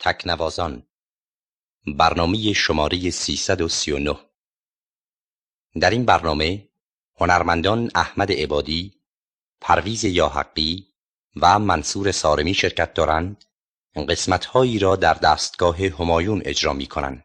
تکنوازان برنامه شماره 339 در این برنامه هنرمندان احمد عبادی، پرویز یاحقی و منصور سارمی شرکت دارند قسمتهایی را در دستگاه همایون اجرا می کنند.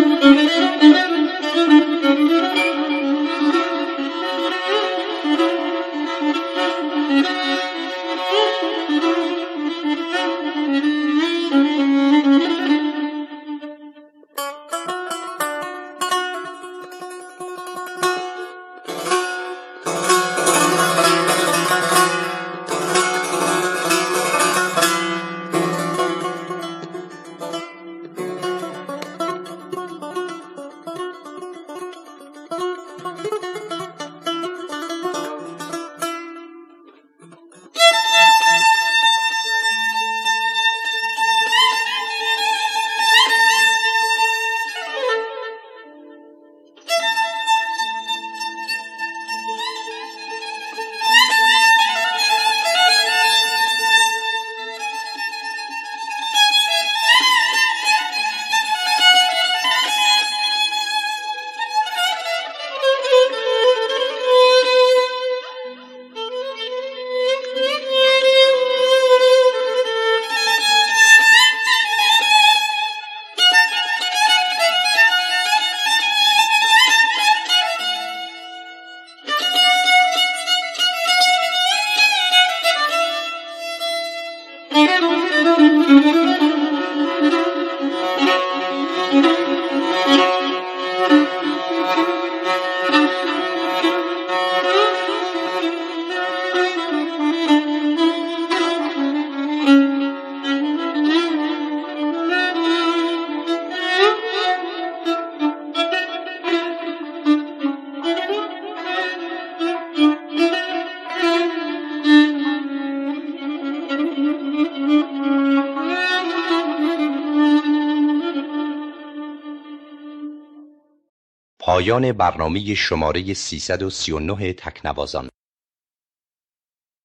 Mm-hmm. پایان برنامه شماره 339 تکنوازان.